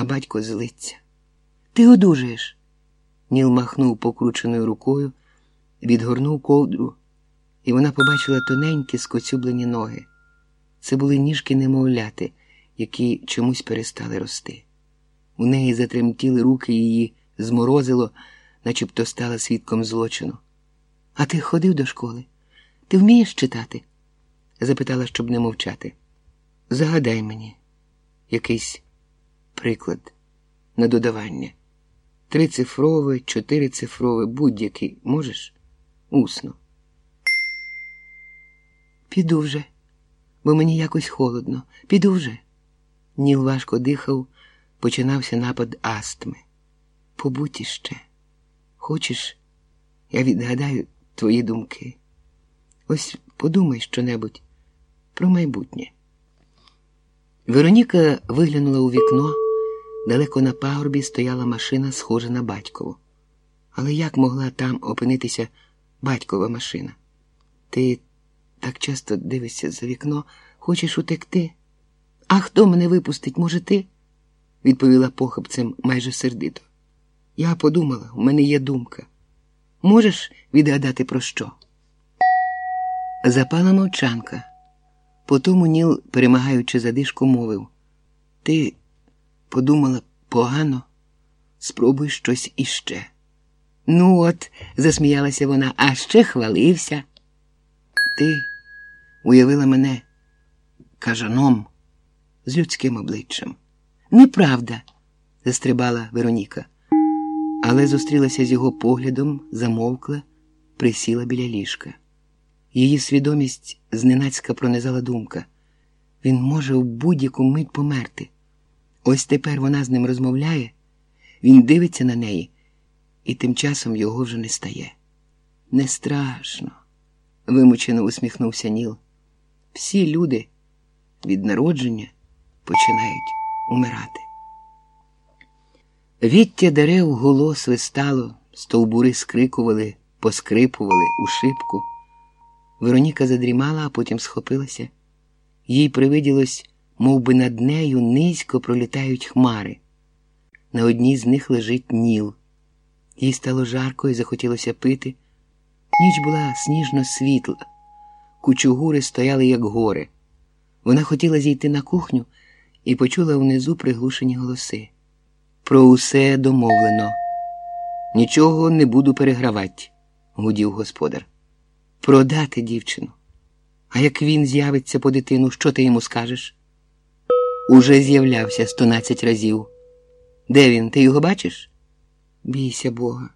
а батько злиться. Ти одужаєш. Ніл махнув покрученою рукою, відгорнув ковдру, і вона побачила тоненькі скоцюблені ноги. Це були ніжки немовляти, які чомусь перестали рости. У неї затремтіли руки її зморозило, начебто стала свідком злочину. А ти ходив до школи? Ти вмієш читати? запитала, щоб не мовчати. Загадай мені якийсь приклад на додавання. Трицифрове, чотирицифрове, будь-який можеш? Усно. Піду вже, бо мені якось холодно. Піду вже. Ніл важко дихав, починався напад астми. Побудь іще. Хочеш, я відгадаю твої думки. Ось подумай щонебудь про майбутнє. Вероніка виглянула у вікно. Далеко на пагорбі стояла машина, схожа на батькову. Але як могла там опинитися батькова машина? Ти так часто дивишся за вікно, хочеш утекти? А хто мене випустить, може, ти? відповіла похопцем майже сердито. Я подумала, у мене є думка. Можеш відгадати про що? Запала мовчанка. Потому Ніл, перемагаючи задишку, мовив Ти подумала погано, спробуй щось іще. Ну, от, засміялася вона, а ще хвалився. Ти уявила мене кажаном з людським обличчям. Неправда, застрибала Вероніка, але зустрілася з його поглядом, замовкла, присіла біля ліжка. Її свідомість зненацька пронизала думка. Він може в будь-яку мить померти. Ось тепер вона з ним розмовляє, він дивиться на неї, і тим часом його вже не стає. Не страшно, вимучено усміхнувся Ніл. Всі люди від народження починають умирати. Віття дерев гуло свистало, стовбури скрикували, поскрипували у шибку. Вероніка задрімала, а потім схопилася. Їй привиділось, мов би над нею низько пролітають хмари. На одній з них лежить ніл. Їй стало жарко і захотілося пити. Ніч була сніжно світла, кучугури стояли, як гори. Вона хотіла зійти на кухню і почула внизу приглушені голоси. Про усе домовлено. Нічого не буду перегравати, гудів господар. Продати дівчину. А як він з'явиться по дитину, що ти йому скажеш? Уже з'являвся стонадцять разів. Де він? Ти його бачиш? Бійся Бога.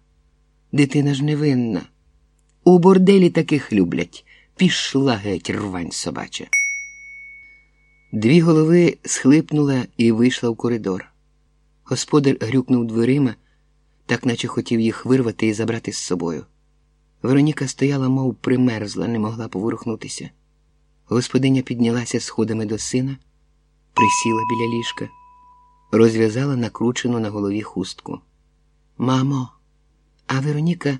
Дитина ж невинна. У борделі таких люблять. Пішла геть рвань собача. Дві голови схлипнула і вийшла в коридор. Господар грюкнув дверима, так наче хотів їх вирвати і забрати з собою. Вероніка стояла, мов примерзла, не могла поворухнутися. Господиня піднялася сходами до сина, присіла біля ліжка, розв'язала накручену на голові хустку. Мамо, а Вероніка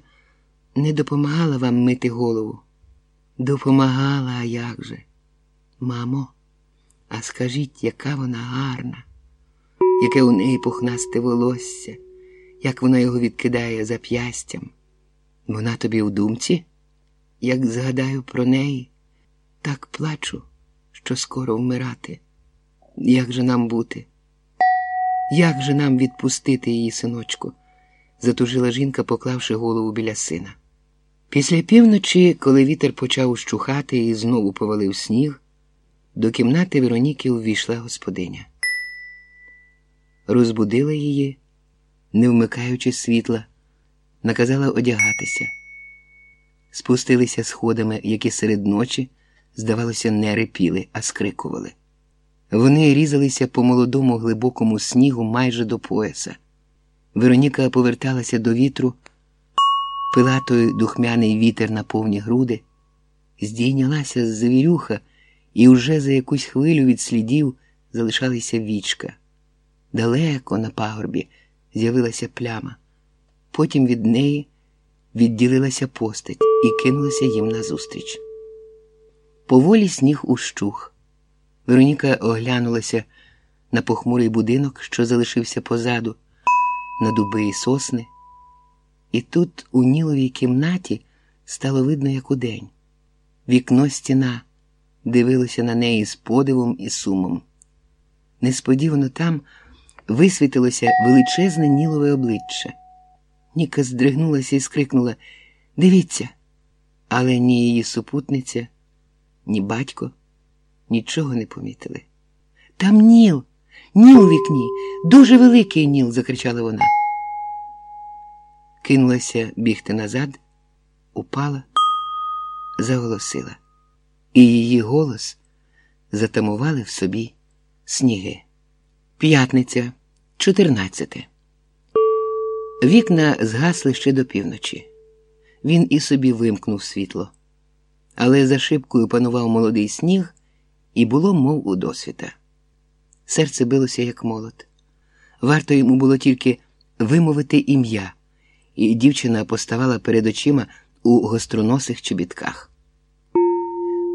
не допомагала вам мити голову? Допомагала, а як же? Мамо, а скажіть, яка вона гарна, яке у неї пухнасте волосся, як вона його відкидає зап'ястям. Вона тобі в думці, як згадаю про неї, так плачу, що скоро вмирати. Як же нам бути? Як же нам відпустити її, синочку? затужила жінка, поклавши голову біля сина. Після півночі, коли вітер почав ущухати і знову повалив сніг, до кімнати Вероніки увійшла господиня. Розбудила її, не вмикаючи світла наказала одягатися. Спустилися сходами, які серед ночі, здавалося, не репіли, а скрикували. Вони різалися по молодому глибокому снігу майже до пояса. Вероніка поверталася до вітру, пила той духмяний вітер на повні груди, здійнялася з завірюха, і вже за якусь хвилю від слідів залишалися вічка. Далеко на пагорбі з'явилася пляма. Потім від неї відділилася постать і кинулася їм назустріч. Поволі сніг ущух. Вероніка оглянулася на похмурий будинок, що залишився позаду, на дуби і сосни. І тут у Ніловій кімнаті стало видно, як удень. Вікно стіна дивилося на неї з подивом і сумом. Несподівано там висвітилося величезне нілове обличчя. Ніка здригнулася і скрикнула Дивіться, але ні її супутниця, ні батько нічого не помітили. Там Ніл, Ніл у вікні, дуже великий Ніл, закричала вона. Кинулася бігти назад, упала, заголосила, і її голос затамували в собі сніги. П'ятниця, чотирнадцяте. Вікна згасли ще до півночі. Він і собі вимкнув світло, але за шибкою панував молодий сніг, і було, мов у досвіта. Серце билося, як молот. Варто йому було тільки вимовити ім'я, і дівчина поставала перед очима у гостроносих чобітках.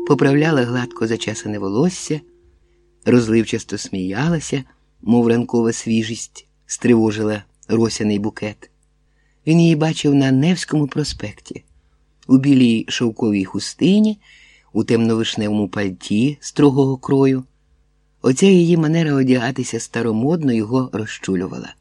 Поправляла гладко зачесане волосся, розливчасто сміялася, мов ранкова свіжість, стривожила росяний букет. Він її бачив на Невському проспекті, у білій шовковій хустині, у темновишневому пальті строгого крою. Оця її манера одягатися старомодно його розчулювала.